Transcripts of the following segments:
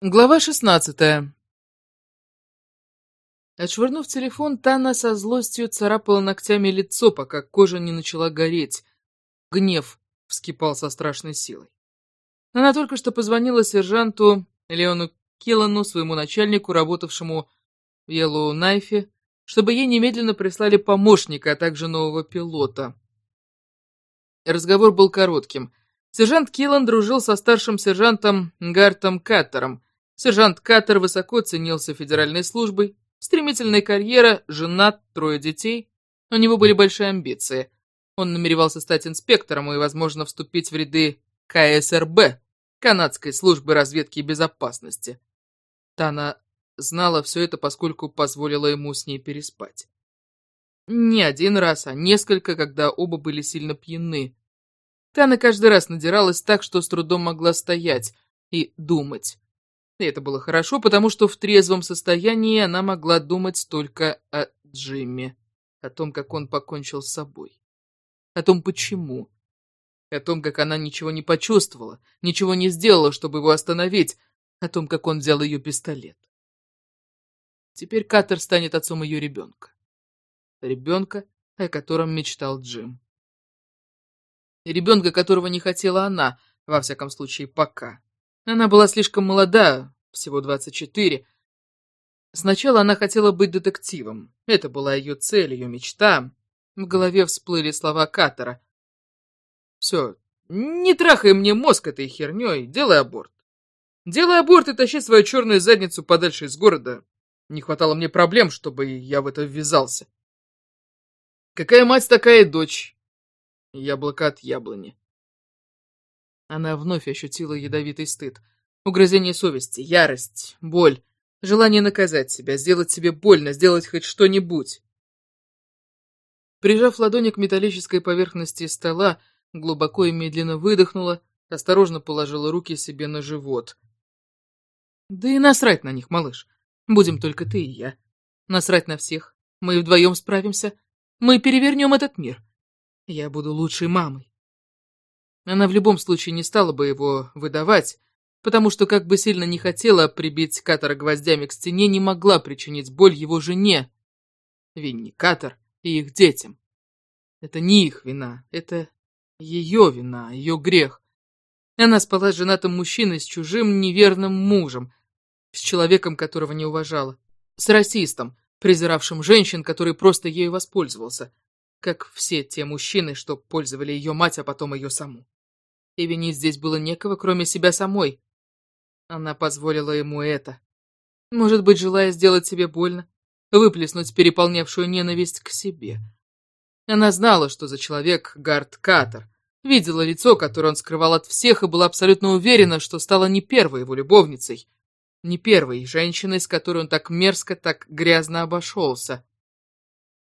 Глава шестнадцатая. Отшвырнув телефон, Тана со злостью царапала ногтями лицо, пока кожа не начала гореть. Гнев вскипал со страшной силой. Она только что позвонила сержанту Леону Киллану, своему начальнику, работавшему в Йеллоу Найфе, чтобы ей немедленно прислали помощника, а также нового пилота. Разговор был коротким. Сержант Киллан дружил со старшим сержантом Гартом Каттером, Сержант Каттер высоко ценился федеральной службой, стремительная карьера, женат, трое детей. У него были большие амбиции. Он намеревался стать инспектором и, возможно, вступить в ряды КСРБ, Канадской службы разведки и безопасности. Тана знала все это, поскольку позволила ему с ней переспать. Не один раз, а несколько, когда оба были сильно пьяны. Тана каждый раз надиралась так, что с трудом могла стоять и думать. И это было хорошо, потому что в трезвом состоянии она могла думать только о Джимми, о том, как он покончил с собой, о том, почему, о том, как она ничего не почувствовала, ничего не сделала, чтобы его остановить, о том, как он взял ее пистолет. Теперь Каттер станет отцом ее ребенка. Ребенка, о котором мечтал Джим. Ребенка, которого не хотела она, во всяком случае, пока. Она была слишком молода, всего 24. Сначала она хотела быть детективом. Это была ее цель, ее мечта. В голове всплыли слова Катера. «Все, не трахай мне мозг этой херней, делай аборт. Делай аборт и тащи свою черную задницу подальше из города. Не хватало мне проблем, чтобы я в это ввязался. Какая мать, такая дочь. Яблоко от яблони. Она вновь ощутила ядовитый стыд. Угрызение совести, ярость, боль, желание наказать себя, сделать себе больно, сделать хоть что-нибудь. Прижав ладони к металлической поверхности стола, глубоко и медленно выдохнула, осторожно положила руки себе на живот. Да и насрать на них, малыш. Будем только ты и я. Насрать на всех. Мы вдвоем справимся. Мы перевернем этот мир. Я буду лучшей мамой. Она в любом случае не стала бы его выдавать, потому что, как бы сильно не хотела прибить Катара гвоздями к стене, не могла причинить боль его жене, Винни Катар и их детям. Это не их вина, это ее вина, ее грех. Она спала с женатым мужчиной, с чужим неверным мужем, с человеком, которого не уважала, с расистом, презиравшим женщин, который просто ею воспользовался, как все те мужчины, что пользовали ее мать, а потом ее саму и винить здесь было некого, кроме себя самой. Она позволила ему это. Может быть, желая сделать себе больно, выплеснуть переполнявшую ненависть к себе. Она знала, что за человек Гард Катер, видела лицо, которое он скрывал от всех, и была абсолютно уверена, что стала не первой его любовницей, не первой женщиной, с которой он так мерзко, так грязно обошелся.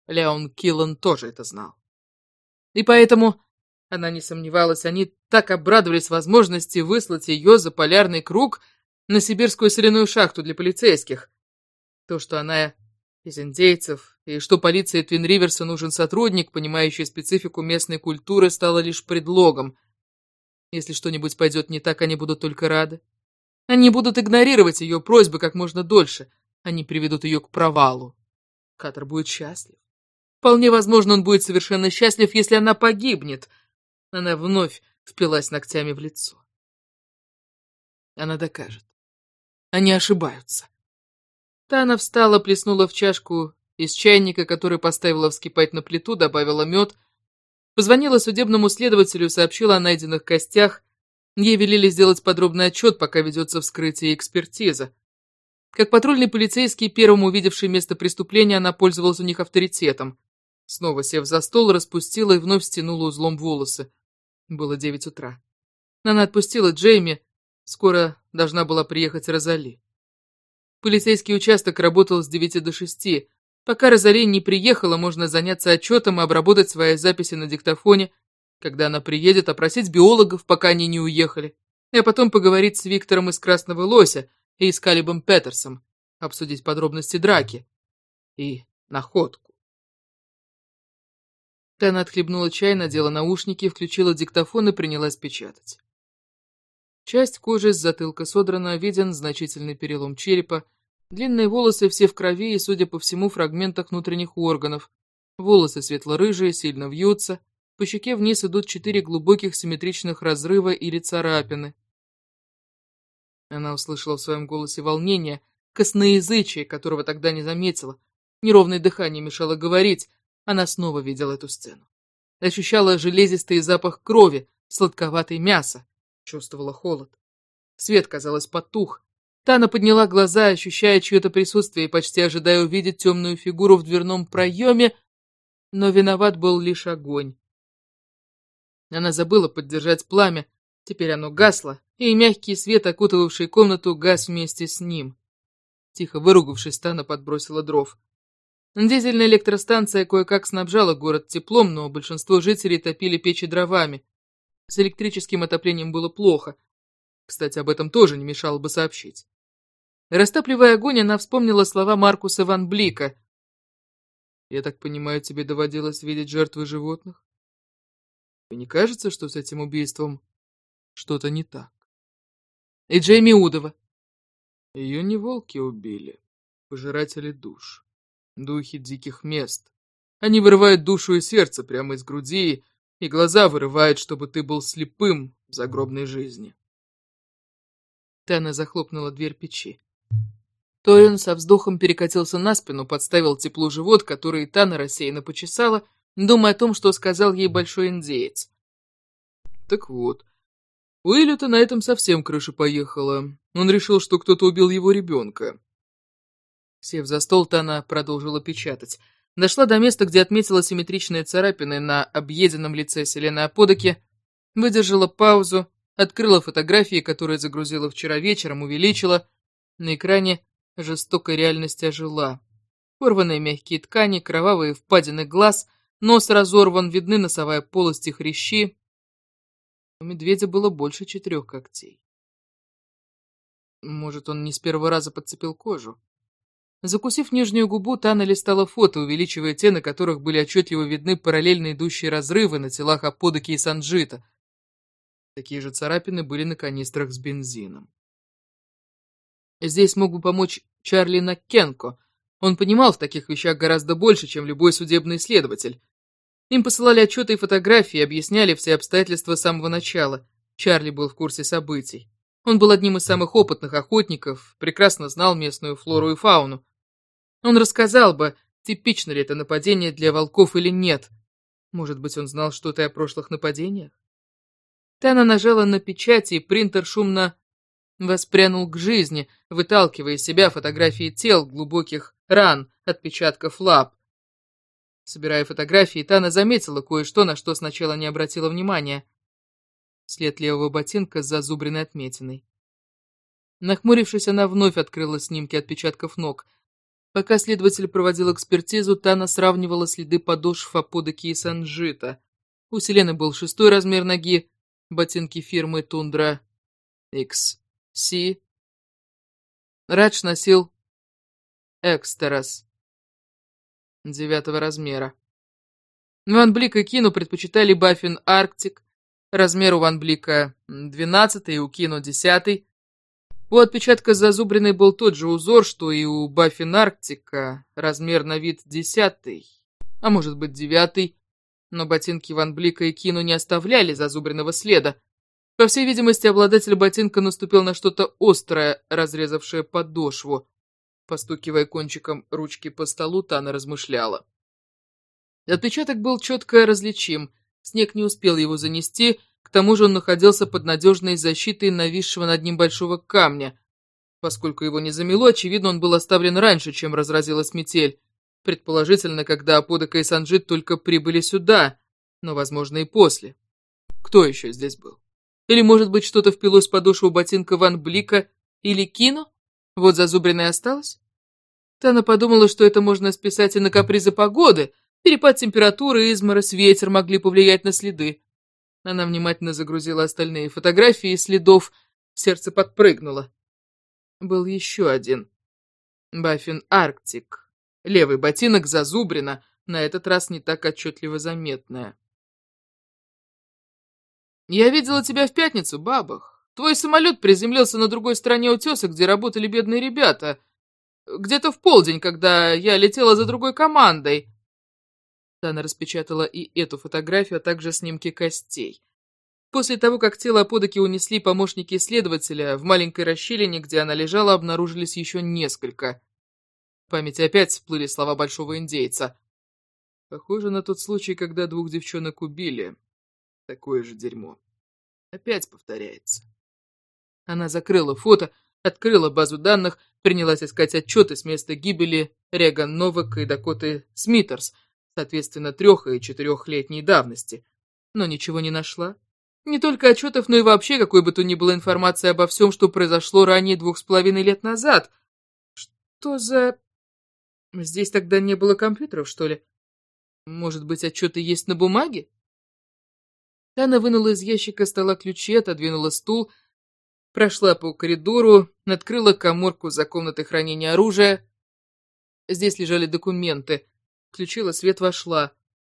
Леон Киллан тоже это знал. И поэтому она не сомневалась, они так обрадовались возможности выслать ее за полярный круг на сибирскую соляную шахту для полицейских. То, что она из индейцев, и что полиции Твин-Риверса нужен сотрудник, понимающий специфику местной культуры, стало лишь предлогом. Если что-нибудь пойдет не так, они будут только рады. Они будут игнорировать ее просьбы как можно дольше. Они приведут ее к провалу. Катер будет счастлив. Вполне возможно, он будет совершенно счастлив, если она погибнет — она вновь впилась ногтями в лицо. Она докажет. Они ошибаются. Тана встала, плеснула в чашку из чайника, который поставила вскипать на плиту, добавила мед, позвонила судебному следователю, сообщила о найденных костях. Ей велели сделать подробный отчет, пока ведется вскрытие и экспертиза. Как патрульный полицейский, первым увидевший место преступления, она пользовалась у них авторитетом. Снова сев за стол, распустила и вновь стянула узлом волосы. Было девять утра. Она отпустила Джейми. Скоро должна была приехать Розали. Полицейский участок работал с девяти до шести. Пока Розали не приехала, можно заняться отчетом и обработать свои записи на диктофоне. Когда она приедет, опросить биологов, пока они не уехали. А потом поговорить с Виктором из Красного Лося и с Калибом Петерсом, обсудить подробности драки и находку. Тана отхлебнула чай, надела наушники, включила диктофон и принялась печатать. Часть кожи с затылка содрана, виден значительный перелом черепа, длинные волосы все в крови и, судя по всему, фрагментах внутренних органов. Волосы светло-рыжие, сильно вьются, по щеке вниз идут четыре глубоких симметричных разрыва или царапины. Она услышала в своем голосе волнение, косноязычие, которого тогда не заметила. Неровное дыхание мешало говорить, она снова видела эту сцену. Ощущала железистый запах крови, сладковатый мясо, чувствовала холод. Свет, казалось, потух. Тана подняла глаза, ощущая чье-то присутствие и почти ожидая увидеть темную фигуру в дверном проеме, но виноват был лишь огонь. Она забыла поддержать пламя, теперь оно гасло, и мягкий свет, окутывавший комнату, гас вместе с ним. Тихо выругавшись, Тана подбросила дров. Дизельная электростанция кое-как снабжала город теплом, но большинство жителей топили печи дровами. С электрическим отоплением было плохо. Кстати, об этом тоже не мешало бы сообщить. Растапливая огонь, она вспомнила слова Маркуса Ван Блика. «Я так понимаю, тебе доводилось видеть жертвы животных? И не кажется, что с этим убийством что-то не так?» И Джейми Удова. Ее не волки убили, пожиратели душ духи диких мест. Они вырывают душу и сердце прямо из груди, и глаза вырывают, чтобы ты был слепым в загробной жизни. Тана захлопнула дверь печи. Торин со вздохом перекатился на спину, подставил теплу живот, который Тана рассеянно почесала, думая о том, что сказал ей большой индеец. Так вот, у Эллиота на этом совсем крыша поехала. Он решил, что кто-то убил его ребенка. Сев за стол, Тана продолжила печатать. Дошла до места, где отметила симметричные царапины на объеденном лице Селены Аподоки, выдержала паузу, открыла фотографии, которые загрузила вчера вечером, увеличила. На экране жестокая реальность ожила. Порванные мягкие ткани, кровавые впадины глаз, нос разорван, видны носовая полость и хрящи. У медведя было больше четырех когтей. Может, он не с первого раза подцепил кожу? Закусив нижнюю губу, Тана листала фото, увеличивая те, на которых были отчетливо видны параллельно идущие разрывы на телах Аподоки и Санджита. Такие же царапины были на канистрах с бензином. Здесь мог бы помочь Чарли Накенко. Он понимал в таких вещах гораздо больше, чем любой судебный следователь. Им посылали отчеты и фотографии, объясняли все обстоятельства с самого начала. Чарли был в курсе событий. Он был одним из самых опытных охотников, прекрасно знал местную флору и фауну. Он рассказал бы, типично ли это нападение для волков или нет. Может быть, он знал что-то о прошлых нападениях? Тана нажала на печать, и принтер шумно воспрянул к жизни, выталкивая из себя фотографии тел, глубоких ран, отпечатков лап. Собирая фотографии, Тана заметила кое-что, на что сначала не обратила внимания. След левого ботинка с зазубренной отметиной. Нахмурившись, она вновь открыла снимки отпечатков ног — Пока следователь проводил экспертизу, Тана сравнивала следы подошв и Санжита. У Селены был шестой размер ноги, ботинки фирмы Тундра XC. Радж носил Экстерас девятого размера. Ван Блик и Кину предпочитали Баффин Арктик, размер у Ван Блика 12 и у Кину 10, у отпечатка зазубренный был тот же узор, что и у Баффин Арктика, размер на вид десятый, а может быть девятый, но ботинки Ван Блика и Кину не оставляли зазубренного следа. По всей видимости, обладатель ботинка наступил на что-то острое, разрезавшее подошву. Постукивая кончиком ручки по столу, Тана размышляла. Отпечаток был четко различим, снег не успел его занести, к тому же он находился под надежной защитой нависшего над ним большого камня. Поскольку его не замело, очевидно, он был оставлен раньше, чем разразилась метель. Предположительно, когда Аподока и Санджит только прибыли сюда, но, возможно, и после. Кто еще здесь был? Или, может быть, что-то впилось в подошву ботинка Ван Блика или Кино? Вот зазубренное осталось? Тана подумала, что это можно списать и на капризы погоды. Перепад температуры изморозь ветер могли повлиять на следы. Она внимательно загрузила остальные фотографии следов, сердце подпрыгнуло. Был еще один. Баффин Арктик. Левый ботинок зазубрено, на этот раз не так отчетливо заметная. «Я видела тебя в пятницу, бабах. Твой самолет приземлился на другой стороне утеса, где работали бедные ребята. Где-то в полдень, когда я летела за другой командой. Тана распечатала и эту фотографию, а также снимки костей. После того, как тело Аподоки унесли помощники исследователя, в маленькой расщелине, где она лежала, обнаружились еще несколько. В памяти опять всплыли слова большого индейца. Похоже на тот случай, когда двух девчонок убили. Такое же дерьмо. Опять повторяется. Она закрыла фото, открыла базу данных, принялась искать отчеты с места гибели Реган Новак и Дакоты Смитерс, соответственно, трех- и четырехлетней давности. Но ничего не нашла. Не только отчетов, но и вообще какой бы то ни было информации обо всем, что произошло ранее двух с половиной лет назад. Что за... Здесь тогда не было компьютеров, что ли? Может быть, отчеты есть на бумаге? Тана вынула из ящика стола ключи, отодвинула стул, прошла по коридору, открыла коморку за комнатой хранения оружия. Здесь лежали документы. Включила свет, вошла.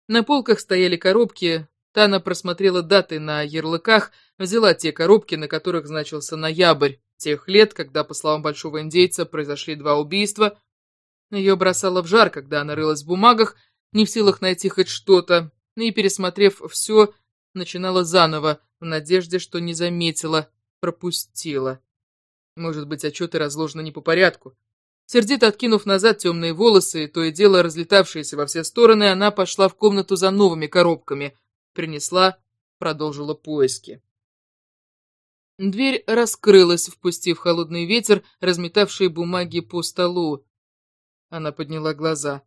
На полках стояли коробки, Тана просмотрела даты на ярлыках, взяла те коробки, на которых значился ноябрь, тех лет, когда, по словам большого индейца, произошли два убийства. Ее бросало в жар, когда она рылась в бумагах, не в силах найти хоть что-то, и, пересмотрев все, начинала заново, в надежде, что не заметила, пропустила. Может быть, отчеты разложены не по порядку. Сердито откинув назад темные волосы, то и дело разлетавшиеся во все стороны, она пошла в комнату за новыми коробками — принесла, продолжила поиски. Дверь раскрылась, впустив холодный ветер, разметавший бумаги по столу. Она подняла глаза.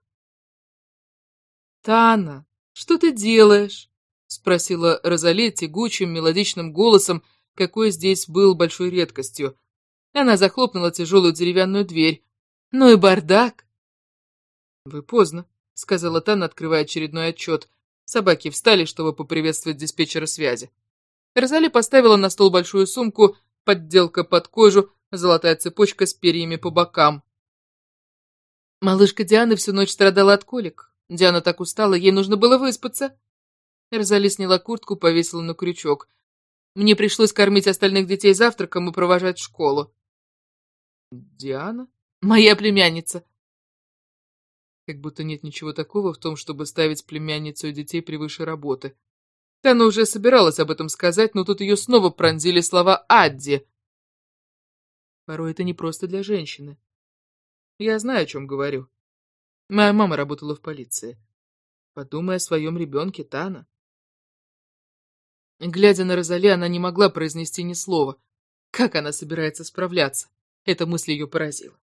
«Тана, что ты делаешь?» — спросила Розали тягучим, мелодичным голосом, какой здесь был большой редкостью. Она захлопнула тяжелую деревянную дверь. «Ну и бардак!» «Вы поздно», — сказала Тана, открывая очередной отчет. Собаки встали, чтобы поприветствовать диспетчера связи. Розали поставила на стол большую сумку, подделка под кожу, золотая цепочка с перьями по бокам. Малышка Дианы всю ночь страдала от колик. Диана так устала, ей нужно было выспаться. Розали сняла куртку, повесила на крючок. Мне пришлось кормить остальных детей завтраком и провожать в школу. Диана? Моя племянница. Как будто нет ничего такого в том, чтобы ставить племянницу и детей превыше работы. Тана уже собиралась об этом сказать, но тут ее снова пронзили слова «Адди». Порой это не просто для женщины. Я знаю, о чем говорю. Моя мама работала в полиции. Подумай о своем ребенке, Тана. Глядя на Розали, она не могла произнести ни слова. Как она собирается справляться? Эта мысль ее поразила.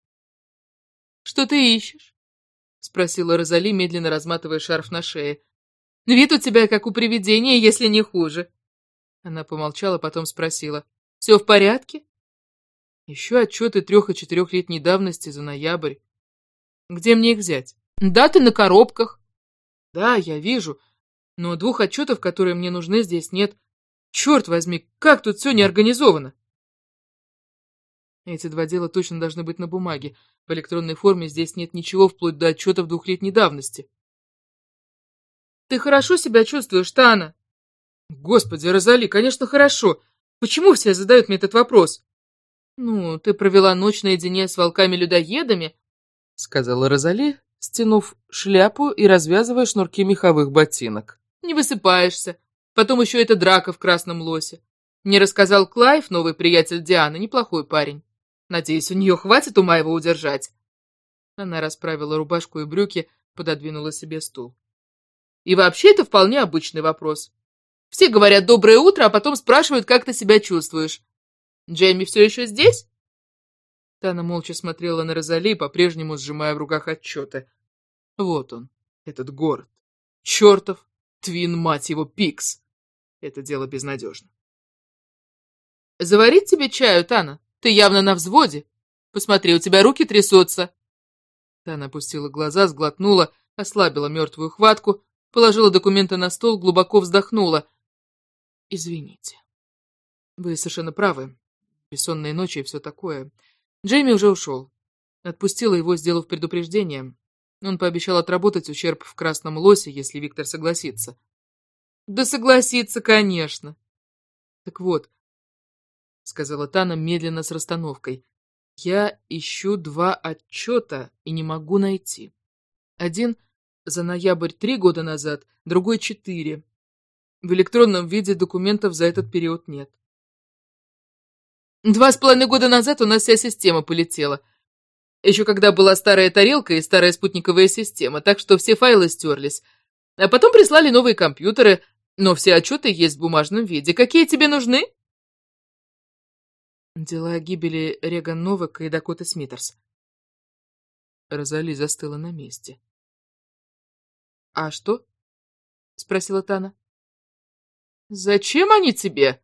«Что ты ищешь?» — спросила Розали, медленно разматывая шарф на шее. «Вид у тебя как у привидения, если не хуже». Она помолчала, потом спросила. «Все в порядке?» «Еще отчеты трех- и четырехлетней давности за ноябрь. Где мне их взять?» «Даты на коробках». «Да, я вижу. Но двух отчетов, которые мне нужны, здесь нет. Черт возьми, как тут все неорганизовано!» Эти два дела точно должны быть на бумаге. В электронной форме здесь нет ничего вплоть до отчетов двухлетней давности. Ты хорошо себя чувствуешь, Тана? Господи, Розали, конечно, хорошо. Почему все задают мне этот вопрос? Ну, ты провела ночь наедине с волками-людоедами, сказала Розали, стянув шляпу и развязывая шнурки меховых ботинок. Не высыпаешься. Потом еще эта драка в красном лосе. Мне рассказал Клайв, новый приятель Дианы, неплохой парень. Надеюсь, у нее хватит ума его удержать. Она расправила рубашку и брюки, пододвинула себе стул. И вообще это вполне обычный вопрос. Все говорят «доброе утро», а потом спрашивают, как ты себя чувствуешь. Джейми все еще здесь? Тана молча смотрела на Розали, по-прежнему сжимая в руках отчеты. Вот он, этот город. Чертов Твин, мать его, Пикс. Это дело безнадежно. «Заварить тебе чаю, Тана?» Ты явно на взводе. Посмотри, у тебя руки трясутся. Тана опустила глаза, сглотнула, ослабила мертвую хватку, положила документы на стол, глубоко вздохнула. Извините. Вы совершенно правы. Бессонные ночи и все такое. Джейми уже ушел. Отпустила его, сделав предупреждение. Он пообещал отработать ущерб в красном лосе, если Виктор согласится. Да согласится, конечно. Так вот, сказала Тана медленно с расстановкой. «Я ищу два отчета и не могу найти. Один за ноябрь три года назад, другой четыре. В электронном виде документов за этот период нет. Два с половиной года назад у нас вся система полетела. Еще когда была старая тарелка и старая спутниковая система, так что все файлы стерлись. А потом прислали новые компьютеры, но все отчеты есть в бумажном виде. Какие тебе нужны? Дела о гибели Реган Новака и Дакоты Смитерс. Розали застыла на месте. «А что?» — спросила Тана. «Зачем они тебе?»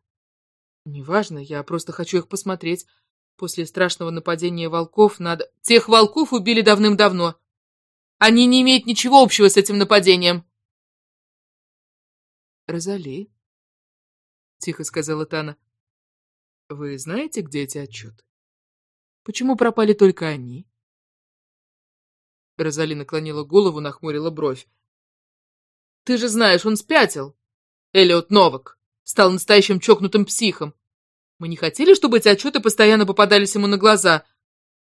«Неважно, я просто хочу их посмотреть. После страшного нападения волков надо...» «Тех волков убили давным-давно. Они не имеют ничего общего с этим нападением». «Розали», — тихо сказала Тана, — «вы знаете, где эти отчеты? Почему пропали только они?» Розали наклонила голову, нахмурила бровь. «Ты же знаешь, он спятил!» Элliot Новак стал настоящим чокнутым психом. Мы не хотели, чтобы эти отчеты постоянно попадались ему на глаза,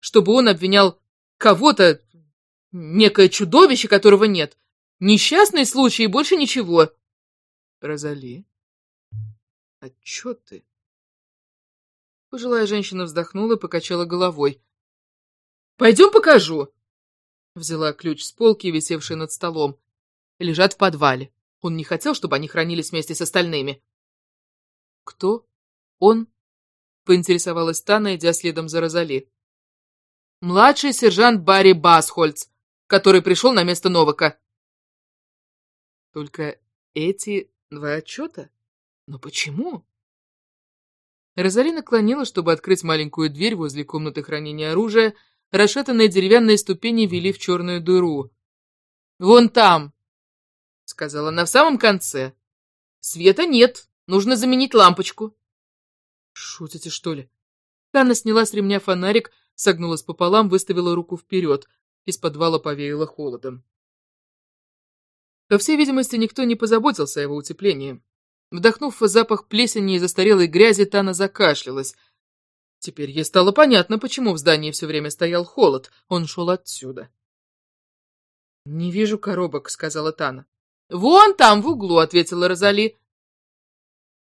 чтобы он обвинял кого-то, некое чудовище, которого нет. Несчастный случай и больше ничего. Розали, отчеты. Пожилая женщина вздохнула и покачала головой. «Пойдем покажу!» Взяла ключ с полки, висевшей над столом. Лежат в подвале. Он не хотел, чтобы они хранились вместе с остальными. «Кто? Он?» — поинтересовалась Тана, идя следом за Розали. «Младший сержант Барри Басхольц, который пришел на место Новака». «Только эти два отчета? Но почему?» Розали наклонила, чтобы открыть маленькую дверь возле комнаты хранения оружия. Расшатанные деревянные ступени вели в черную дыру. «Вон там!» — сказала она в самом конце. «Света нет, нужно заменить лампочку». «Шутите, что ли?» Ханна сняла с ремня фонарик, согнулась пополам, выставила руку вперед. Из подвала повеяло холодом. По всей видимости, никто не позаботился о его утеплении. Вдохнув запах плесени и застарелой грязи, Тана закашлялась. Теперь ей стало понятно, почему в здании все время стоял холод. Он шел отсюда. «Не вижу коробок», — сказала Тана. «Вон там, в углу», — ответила Розали.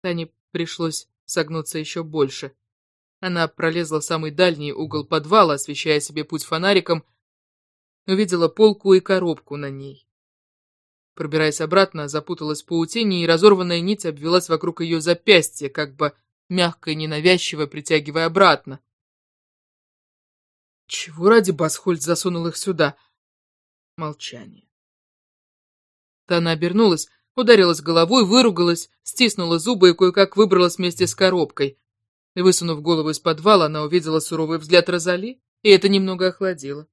Тане пришлось согнуться еще больше. Она пролезла в самый дальний угол подвала, освещая себе путь фонариком, увидела полку и коробку на ней. Пробираясь обратно, запуталась в паутине, и разорванная нить обвелась вокруг ее запястья, как бы мягко и ненавязчиво притягивая обратно. Чего ради Басхольд засунул их сюда? Молчание. Тана обернулась, ударилась головой, выругалась, стиснула зубы и кое-как выбралась вместе с коробкой. Высунув голову из подвала, она увидела суровый взгляд Розали, и это немного охладило.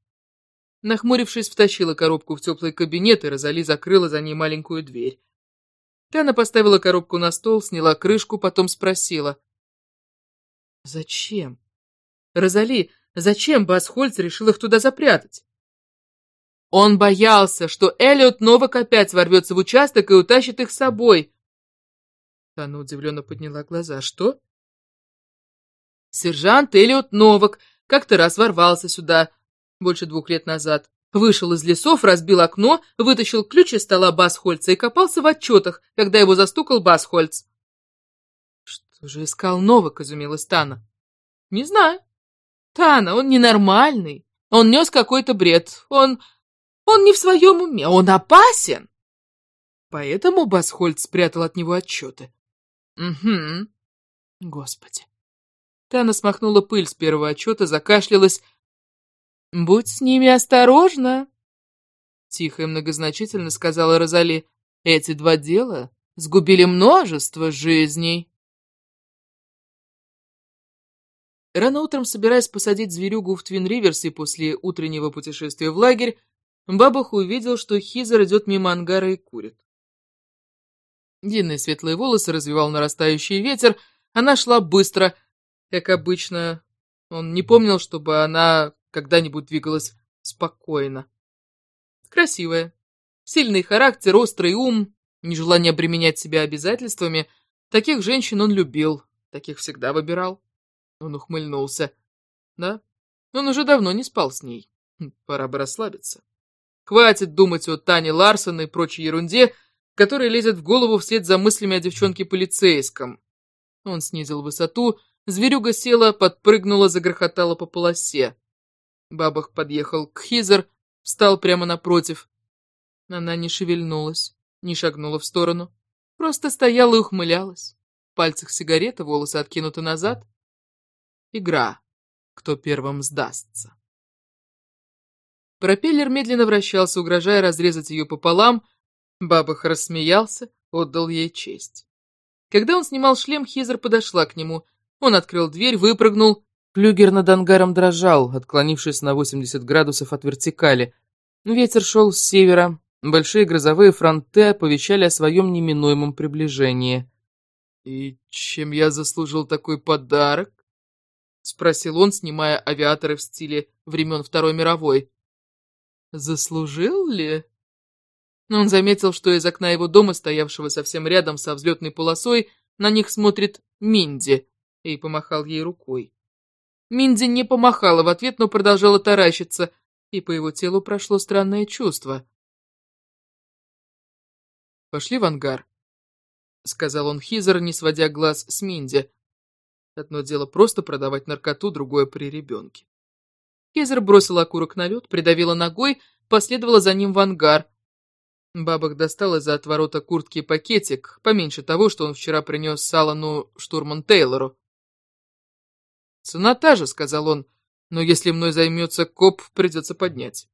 Нахмурившись, втащила коробку в теплый кабинет, и Розали закрыла за ней маленькую дверь. Тана поставила коробку на стол, сняла крышку, потом спросила. «Зачем? Розали, зачем Басхольц решил их туда запрятать?» Он боялся, что Эллиот Новак опять ворвется в участок и утащит их с собой. Тана удивленно подняла глаза. Что? Сержант Эллиот Новак как-то раз ворвался сюда, больше двух лет назад. Вышел из лесов, разбил окно, вытащил ключ из стола Басхольца и копался в отчетах, когда его застукал Басхольц. Что же искал Новак, изумилась Тана. Не знаю. Тана, он ненормальный. Он нес какой-то бред. Он... Он не в своем уме, он опасен. Поэтому Басхольд спрятал от него отчеты. Угу. Господи. Тана смахнула пыль с первого отчета, закашлялась. «Будь с ними осторожна!» Тихо и многозначительно сказала Розали. «Эти два дела сгубили множество жизней». Рано утром, собираясь посадить зверюгу в Твин-Риверсе после утреннего путешествия в лагерь, Бабах увидел, что Хизер идет мимо ангара и курит. Длинные светлые волосы развивал нарастающий ветер, она шла быстро, как обычно. Он не помнил, чтобы она когда-нибудь двигалась спокойно. Красивая. Сильный характер, острый ум, нежелание обременять себя обязательствами. Таких женщин он любил, таких всегда выбирал. Он ухмыльнулся. Да, он уже давно не спал с ней. Хм, пора бы расслабиться. Хватит думать о Тане Ларсон и прочей ерунде, которая лезет в голову вслед за мыслями о девчонке-полицейском. Он снизил высоту, зверюга села, подпрыгнула, загрохотала по полосе. Бабах подъехал к Хизер, встал прямо напротив. Она не шевельнулась, не шагнула в сторону, просто стояла и ухмылялась. В пальцах сигарета, волосы откинуты назад. Игра. Кто первым сдастся. Пропеллер медленно вращался, угрожая разрезать ее пополам. Бабах рассмеялся, отдал ей честь. Когда он снимал шлем, Хизер подошла к нему. Он открыл дверь, выпрыгнул. Флюгер над ангаром дрожал, отклонившись на 80 градусов от вертикали. Ветер шел с севера. Большие грозовые фронты оповещали о своем неминуемом приближении. «И чем я заслужил такой подарок?» — спросил он, снимая авиаторы в стиле времен Второй мировой. «Заслужил ли?» Он заметил, что из окна его дома, стоявшего совсем рядом со взлетной полосой, на них смотрит Минди, и помахал ей рукой. Минди не помахала в ответ, но продолжала таращиться, и по его телу прошло странное чувство. «Пошли в ангар», — сказал он Хизер, не сводя глаз с Минди. Одно дело просто продавать наркоту, другое при ребенке. Хизер бросила окурок на лед, придавила ногой, последовала за ним в ангар. Бабах достал из-за отворота куртки пакетик, поменьше того, что он вчера принес Салану штурман Тейлору. «Цена та же», — сказал он, — «но если мной займется коп, придется поднять».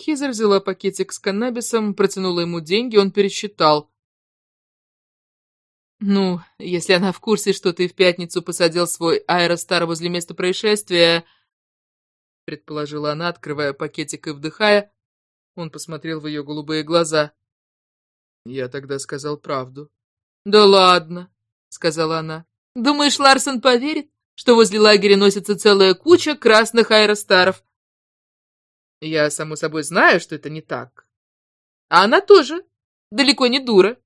Хизер взяла пакетик с каннабисом, протянула ему деньги, он пересчитал. «Ну, если она в курсе, что ты в пятницу посадил свой аэростар возле места происшествия...» предположила она, открывая пакетик и вдыхая. Он посмотрел в ее голубые глаза. Я тогда сказал правду. «Да ладно», — сказала она. «Думаешь, Ларсон поверит, что возле лагеря носится целая куча красных аэростаров?» Я, само собой, знаю, что это не так. А она тоже далеко не дура.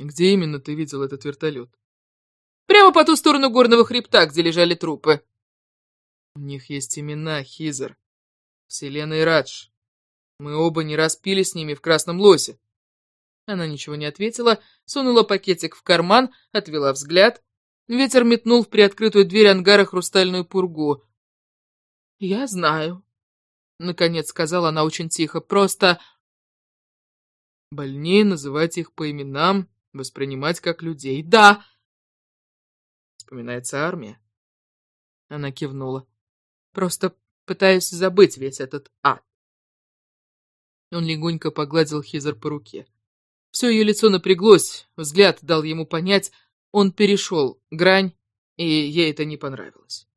Где именно ты видел этот вертолет? Прямо по ту сторону горного хребта, где лежали трупы. У них есть имена, Хизер. Селена и Радж. Мы оба не распили с ними в красном лосе. Она ничего не ответила, сунула пакетик в карман, отвела взгляд. Ветер метнул в приоткрытую дверь ангара хрустальную пургу. «Я знаю», — наконец сказала она очень тихо, — «просто...» «Больнее называть их по именам, воспринимать как людей. Да!» Вспоминается армия. Она кивнула. «Просто пытаюсь забыть весь этот ад». Он легонько погладил Хизер по руке. Все ее лицо напряглось, взгляд дал ему понять, он перешел грань, и ей это не понравилось.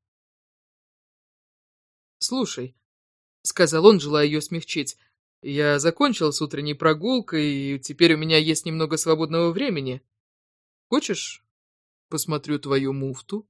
«Слушай», — сказал он, желая ее смягчить, — «я закончил с утренней прогулкой, и теперь у меня есть немного свободного времени. Хочешь, посмотрю твою муфту?»